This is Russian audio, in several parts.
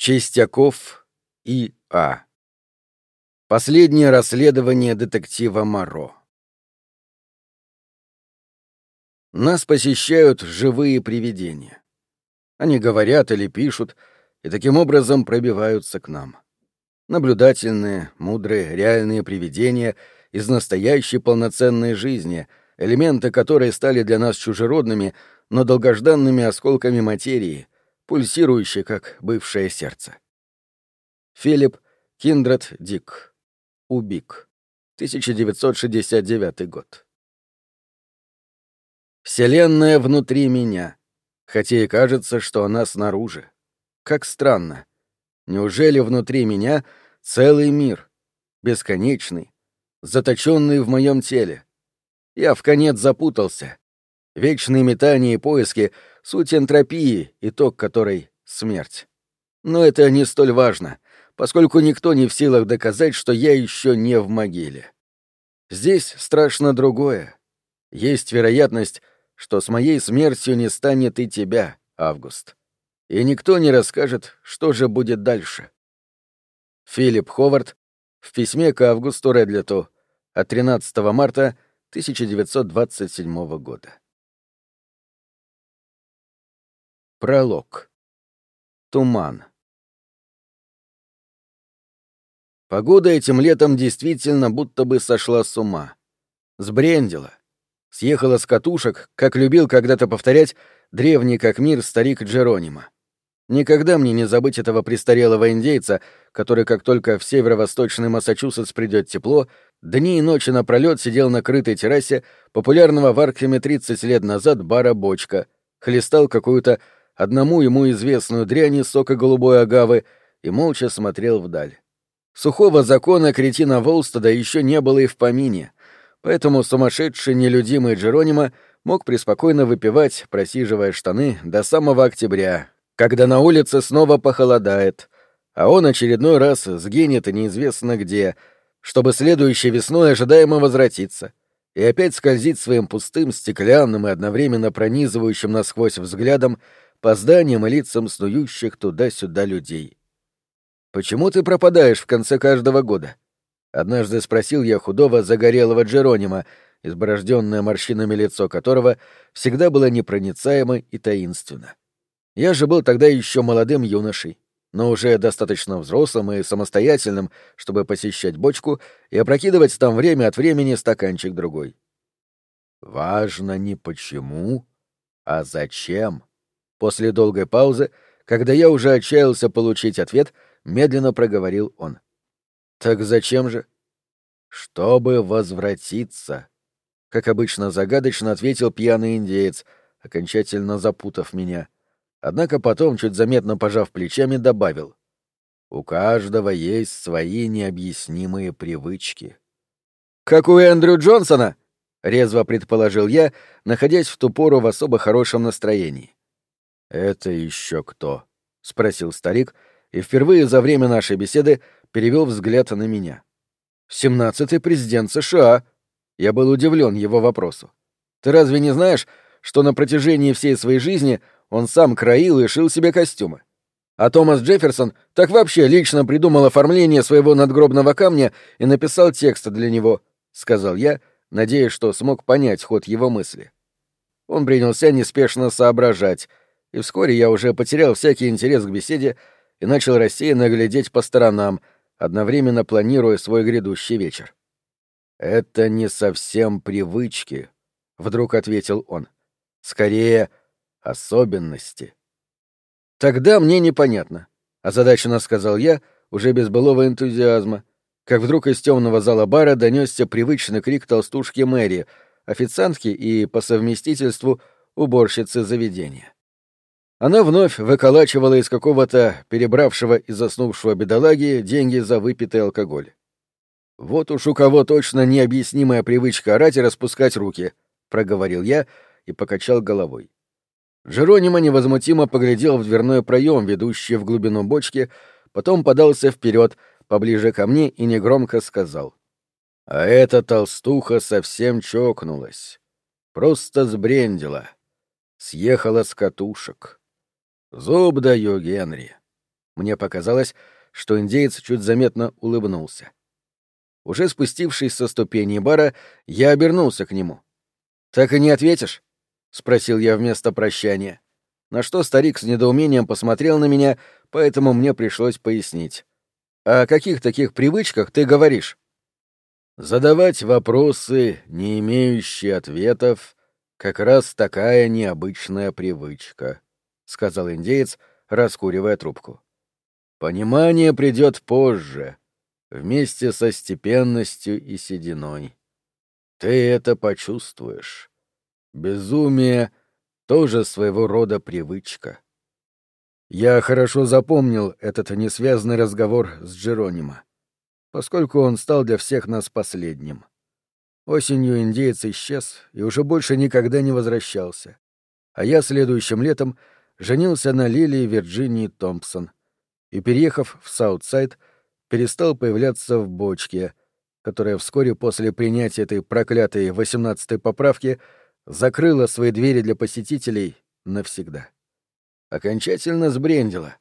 Чистяков и А. Последнее расследование детектива Моро. Нас посещают живые привидения. Они говорят или пишут, и таким образом пробиваются к нам. Наблюдательные, мудрые, реальные привидения из настоящей полноценной жизни, элементы которой стали для нас чужеродными, но долгожданными осколками материи — пульсирующий, как бывшее сердце. Филипп Киндред Дик. Убик. 1969 год. Вселенная внутри меня, хотя и кажется, что она снаружи. Как странно. Неужели внутри меня целый мир, бесконечный, заточенный в моем теле? Я в конец запутался. Вечные метания и поиски Суть энтропии, итог которой — смерть. Но это не столь важно, поскольку никто не в силах доказать, что я еще не в могиле. Здесь страшно другое. Есть вероятность, что с моей смертью не станет и тебя, Август. И никто не расскажет, что же будет дальше. Филипп Ховард в письме к Августу Редлету от 13 марта 1927 года. Пролог. Туман. Погода этим летом действительно будто бы сошла с ума. Сбрендила. Съехала с катушек, как любил когда-то повторять древний как мир старик Джеронима. Никогда мне не забыть этого престарелого индейца, который, как только в северо-восточный Массачусетс придет тепло, дни и ночи напролет сидел на крытой террасе популярного в Аркхеме 30 лет назад бара «Бочка», хлестал какую-то одному ему известную дрянь из сока голубой агавы и молча смотрел вдаль. Сухого закона кретина Волстада еще не было и в помине, поэтому сумасшедший нелюдимый Джеронима мог преспокойно выпивать, просиживая штаны, до самого октября, когда на улице снова похолодает, а он очередной раз сгинет и неизвестно где, чтобы следующей весной ожидаемо возвратиться и опять скользить своим пустым, стеклянным и одновременно пронизывающим насквозь взглядом по зданиям и лицам снующих туда-сюда людей. «Почему ты пропадаешь в конце каждого года?» Однажды спросил я худого загорелого Джеронима, изборожденное морщинами лицо которого всегда было непроницаемо и таинственно. Я же был тогда еще молодым юношей, но уже достаточно взрослым и самостоятельным, чтобы посещать бочку и опрокидывать там время от времени стаканчик другой. «Важно не почему, а зачем», После долгой паузы, когда я уже отчаялся получить ответ, медленно проговорил он. «Так зачем же?» «Чтобы возвратиться», — как обычно загадочно ответил пьяный индеец, окончательно запутав меня. Однако потом, чуть заметно пожав плечами, добавил. «У каждого есть свои необъяснимые привычки». «Как у Эндрю Джонсона?» — резво предположил я, находясь в ту пору в особо хорошем настроении. «Это еще кто?» — спросил старик, и впервые за время нашей беседы перевел взгляд на меня. «Семнадцатый президент США!» Я был удивлен его вопросу. «Ты разве не знаешь, что на протяжении всей своей жизни он сам краил и шил себе костюмы? А Томас Джефферсон так вообще лично придумал оформление своего надгробного камня и написал текст для него», — сказал я, надеясь, что смог понять ход его мысли. Он принялся неспешно соображать — и вскоре я уже потерял всякий интерес к беседе и начал рассеянно глядеть по сторонам, одновременно планируя свой грядущий вечер. «Это не совсем привычки», — вдруг ответил он. «Скорее, особенности». «Тогда мне непонятно», — озадаченно сказал я, уже без былого энтузиазма, как вдруг из темного зала бара донесся привычный крик толстушки Мэри, официантки и, по совместительству, уборщицы заведения. Она вновь выколачивала из какого-то перебравшего и заснувшего бедолаги деньги за выпитый алкоголь. «Вот уж у кого точно необъяснимая привычка орать и распускать руки», — проговорил я и покачал головой. Джеронима невозмутимо поглядел в дверной проем, ведущий в глубину бочки, потом подался вперед, поближе ко мне и негромко сказал. «А эта толстуха совсем чокнулась. Просто сбрендила. Съехала с катушек». Зуб даю, Генри. Мне показалось, что индеец чуть заметно улыбнулся. Уже спустившись со ступени бара, я обернулся к нему. «Так и не ответишь?» — спросил я вместо прощания. На что старик с недоумением посмотрел на меня, поэтому мне пришлось пояснить. «О каких таких привычках ты говоришь?» «Задавать вопросы, не имеющие ответов, как раз такая необычная привычка», — сказал индеец, раскуривая трубку. «Понимание придет позже, вместе со степенностью и сединой. Ты это почувствуешь. Безумие — тоже своего рода привычка. Я хорошо запомнил этот несвязанный разговор с Джеронимо, поскольку он стал для всех нас последним. Осенью индеец исчез и уже больше никогда не возвращался. А я следующим летом женился на Лилии Вирджинии Томпсон и, переехав в Саутсайд, перестал появляться в бочке, которая вскоре после принятия этой проклятой восемнадцатой поправки закрыла свои двери для посетителей навсегда. Окончательно сбрендила,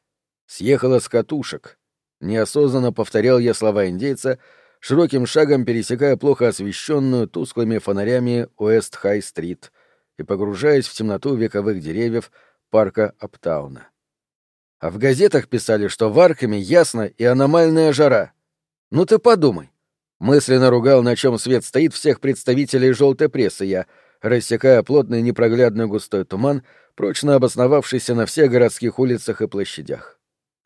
съехала с катушек. Неосознанно повторял я слова индейца, широким шагом пересекая плохо освещенную тусклыми фонарями Уэст-Хай-стрит и погружаясь в темноту вековых деревьев парка Аптауна. А в газетах писали, что в Аркаме ясно и аномальная жара. Ну ты подумай. Мысленно ругал, на чем свет стоит всех представителей желтой прессы я, рассекая плотный непроглядный густой туман, прочно обосновавшийся на всех городских улицах и площадях.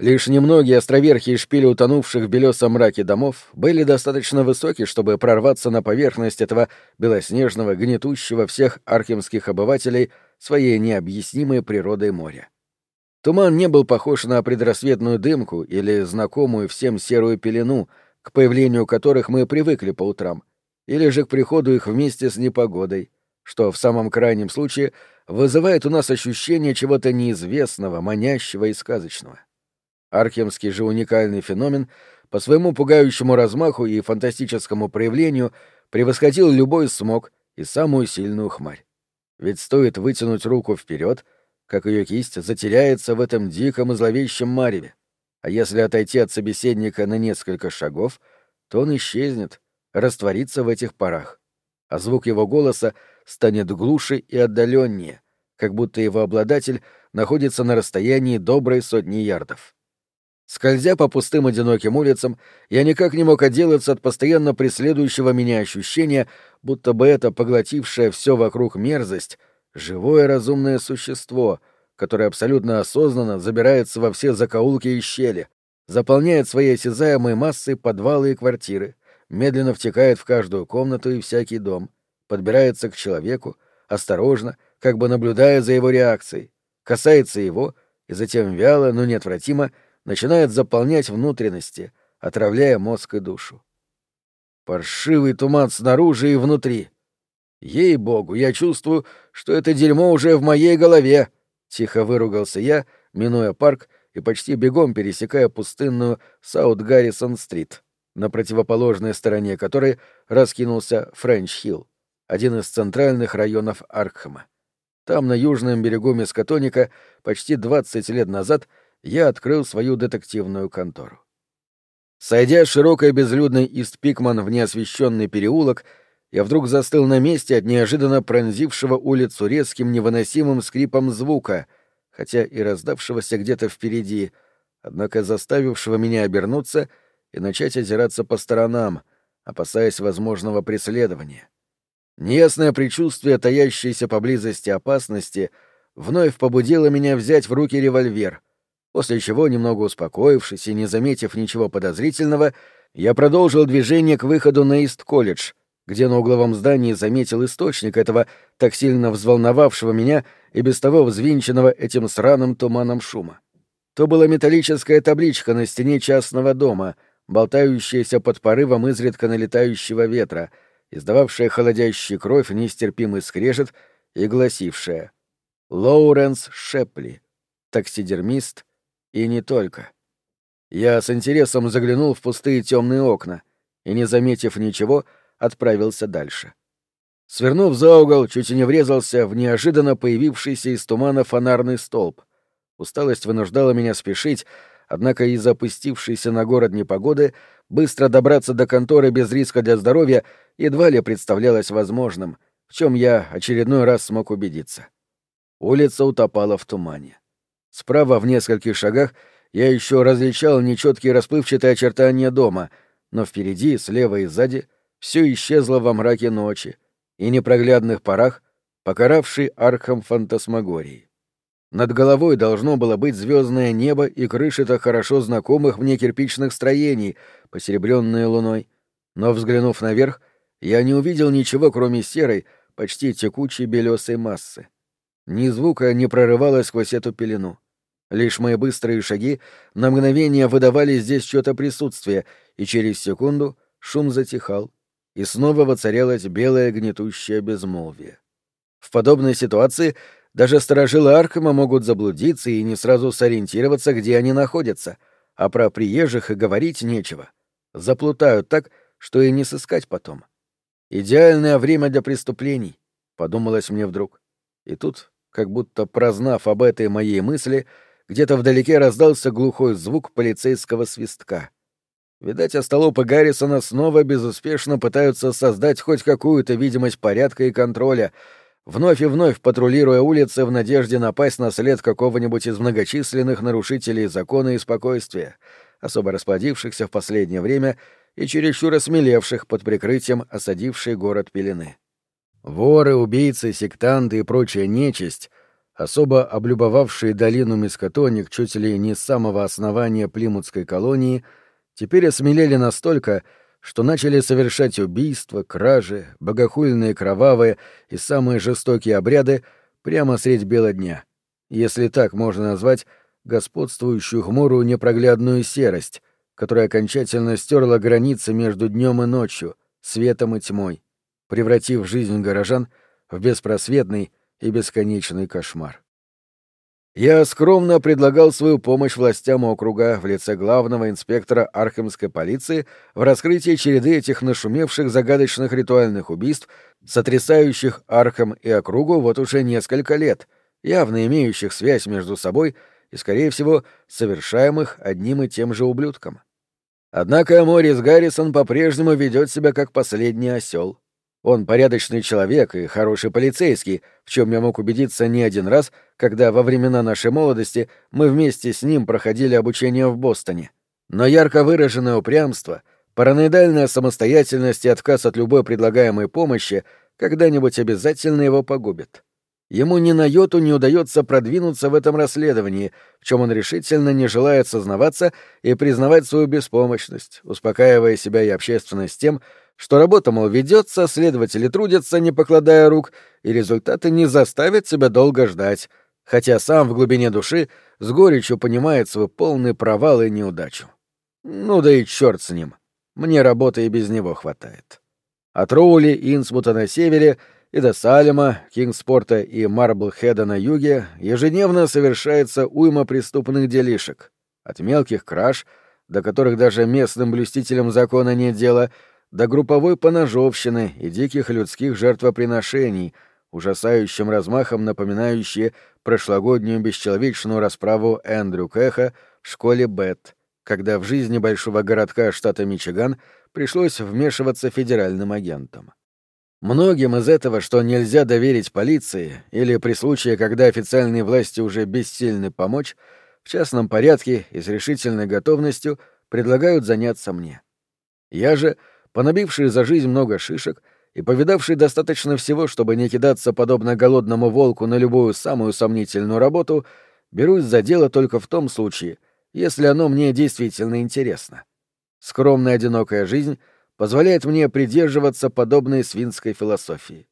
Лишь немногие островерхи и шпили утонувших в белесом мраке домов были достаточно высоки, чтобы прорваться на поверхность этого белоснежного, гнетущего всех архимских обывателей своей необъяснимой природой моря. Туман не был похож на предрассветную дымку или знакомую всем серую пелену, к появлению которых мы привыкли по утрам, или же к приходу их вместе с непогодой, что в самом крайнем случае вызывает у нас ощущение чего-то неизвестного, манящего и сказочного. Архемский же уникальный феномен по своему пугающему размаху и фантастическому проявлению превосходил любой смог и самую сильную хмарь. Ведь стоит вытянуть руку вперед, как ее кисть затеряется в этом диком и зловещем мареве. А если отойти от собеседника на несколько шагов, то он исчезнет, растворится в этих парах, а звук его голоса станет глуше и отдаленнее, как будто его обладатель находится на расстоянии доброй сотни ярдов. Скользя по пустым одиноким улицам, я никак не мог отделаться от постоянно преследующего меня ощущения, будто бы это поглотившее все вокруг мерзость — живое разумное существо, которое абсолютно осознанно забирается во все закоулки и щели, заполняет своей осязаемой массой подвалы и квартиры, медленно втекает в каждую комнату и всякий дом, подбирается к человеку, осторожно, как бы наблюдая за его реакцией, касается его и затем вяло, но неотвратимо начинает заполнять внутренности, отравляя мозг и душу. Паршивый туман снаружи и внутри — Ей-богу, я чувствую, что это дерьмо уже в моей голове. Тихо выругался я, минуя парк и почти бегом пересекая пустынную Саут-Гаррисон-стрит, на противоположной стороне которой раскинулся Френч-Хилл, один из центральных районов Аркхема. Там, на южном берегу Мискотоника, почти 20 лет назад я открыл свою детективную контору. Сойдя с широкой безлюдной Ист-Пикман в неосвещенный переулок, я вдруг застыл на месте от неожиданно пронзившего улицу резким невыносимым скрипом звука, хотя и раздавшегося где-то впереди, однако заставившего меня обернуться и начать озираться по сторонам, опасаясь возможного преследования. Неясное предчувствие таящейся поблизости опасности вновь побудило меня взять в руки револьвер, после чего, немного успокоившись и не заметив ничего подозрительного, я продолжил движение к выходу на Ист-колледж — где на угловом здании заметил источник этого так сильно взволновавшего меня и без того взвинченного этим сраным туманом шума. То была металлическая табличка на стене частного дома, болтающаяся под порывом изредка налетающего ветра, издававшая холодящий кровь нестерпимый скрежет и гласившая «Лоуренс Шепли, таксидермист и не только». Я с интересом заглянул в пустые темные окна и, не заметив ничего, — отправился дальше. Свернув за угол, чуть не врезался в неожиданно появившийся из тумана фонарный столб. Усталость вынуждала меня спешить, однако из опустившейся на город непогоды быстро добраться до конторы без риска для здоровья едва ли представлялось возможным, в чем я очередной раз смог убедиться. Улица утопала в тумане. Справа в нескольких шагах я еще различал нечеткие расплывчатые очертания дома, но впереди, слева и сзади все исчезло во мраке ночи и непроглядных парах, покаравший архам фантасмагории. Над головой должно было быть звездное небо и крыши-то хорошо знакомых мне кирпичных строений, посеребренные луной. Но, взглянув наверх, я не увидел ничего, кроме серой, почти текучей белесой массы. Ни звука не прорывалось сквозь эту пелену. Лишь мои быстрые шаги на мгновение выдавали здесь что-то присутствие, и через секунду шум затихал, и снова воцарялось белое гнетущее безмолвие. В подобной ситуации даже сторожилы Аркема могут заблудиться и не сразу сориентироваться, где они находятся, а про приезжих и говорить нечего. Заплутают так, что и не сыскать потом. Идеальное время для преступлений, — подумалось мне вдруг. И тут, как будто прознав об этой моей мысли, где-то вдалеке раздался глухой звук полицейского свистка. Видать, остолопы Гаррисона снова безуспешно пытаются создать хоть какую-то видимость порядка и контроля — вновь и вновь патрулируя улицы в надежде напасть на след какого-нибудь из многочисленных нарушителей закона и спокойствия, особо расплодившихся в последнее время и чересчур осмелевших под прикрытием осадившей город пелены. Воры, убийцы, сектанты и прочая нечисть, особо облюбовавшие долину Мискотоник чуть ли не с самого основания Плимутской колонии, теперь осмелели настолько, что начали совершать убийства, кражи, богохульные кровавые и самые жестокие обряды прямо средь бела дня, если так можно назвать господствующую хмурую непроглядную серость, которая окончательно стерла границы между днем и ночью, светом и тьмой, превратив жизнь горожан в беспросветный и бесконечный кошмар. Я скромно предлагал свою помощь властям округа в лице главного инспектора Архемской полиции в раскрытии череды этих нашумевших загадочных ритуальных убийств, сотрясающих Архем и округу вот уже несколько лет, явно имеющих связь между собой и, скорее всего, совершаемых одним и тем же ублюдком. Однако Морис Гаррисон по-прежнему ведет себя как последний осел. Он порядочный человек и хороший полицейский, в чем я мог убедиться не один раз, когда во времена нашей молодости мы вместе с ним проходили обучение в Бостоне. Но ярко выраженное упрямство, параноидальная самостоятельность и отказ от любой предлагаемой помощи когда-нибудь обязательно его погубят. Ему ни на йоту не удается продвинуться в этом расследовании, в чем он решительно не желает сознаваться и признавать свою беспомощность, успокаивая себя и общественность тем, что работа, мол, ведется, следователи трудятся, не покладая рук, и результаты не заставят себя долго ждать, хотя сам в глубине души с горечью понимает свой полный провал и неудачу. Ну да и черт с ним. Мне работы и без него хватает. От Роули, Инсмута на севере и до Салема, Кингспорта и Марблхеда на юге ежедневно совершается уйма преступных делишек. От мелких краж, до которых даже местным блюстителям закона нет дела — до групповой поножовщины и диких людских жертвоприношений, ужасающим размахом напоминающие прошлогоднюю бесчеловечную расправу Эндрю Кэха в школе Бет, когда в жизни большого городка штата Мичиган пришлось вмешиваться федеральным агентам. Многим из этого, что нельзя доверить полиции, или при случае, когда официальные власти уже бессильны помочь, в частном порядке и с решительной готовностью предлагают заняться мне. Я же — понабивший за жизнь много шишек и повидавший достаточно всего, чтобы не кидаться подобно голодному волку на любую самую сомнительную работу, берусь за дело только в том случае, если оно мне действительно интересно. Скромная одинокая жизнь позволяет мне придерживаться подобной свинской философии.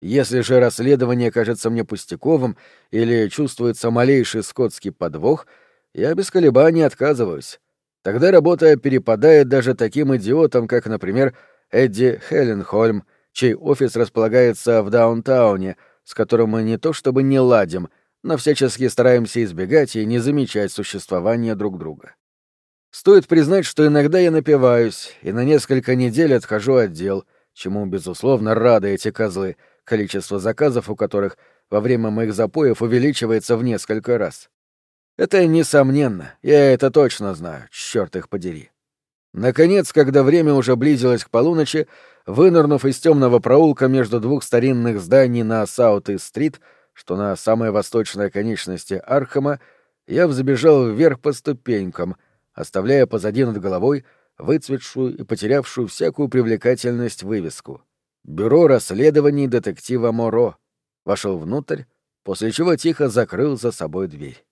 Если же расследование кажется мне пустяковым или чувствуется малейший скотский подвох, я без колебаний отказываюсь, Тогда работа перепадает даже таким идиотам, как, например, Эдди Хелленхольм, чей офис располагается в даунтауне, с которым мы не то чтобы не ладим, но всячески стараемся избегать и не замечать существования друг друга. Стоит признать, что иногда я напиваюсь и на несколько недель отхожу от дел, чему, безусловно, рады эти козлы, количество заказов у которых во время моих запоев увеличивается в несколько раз. Это несомненно, я это точно знаю, черт их подери. Наконец, когда время уже близилось к полуночи, вынырнув из темного проулка между двух старинных зданий на Саут-Стрит, что на самой восточной конечности Аркхема, я взбежал вверх по ступенькам, оставляя позади над головой выцветшую и потерявшую всякую привлекательность вывеску. «Бюро расследований детектива Моро». Вошел внутрь, после чего тихо закрыл за собой дверь.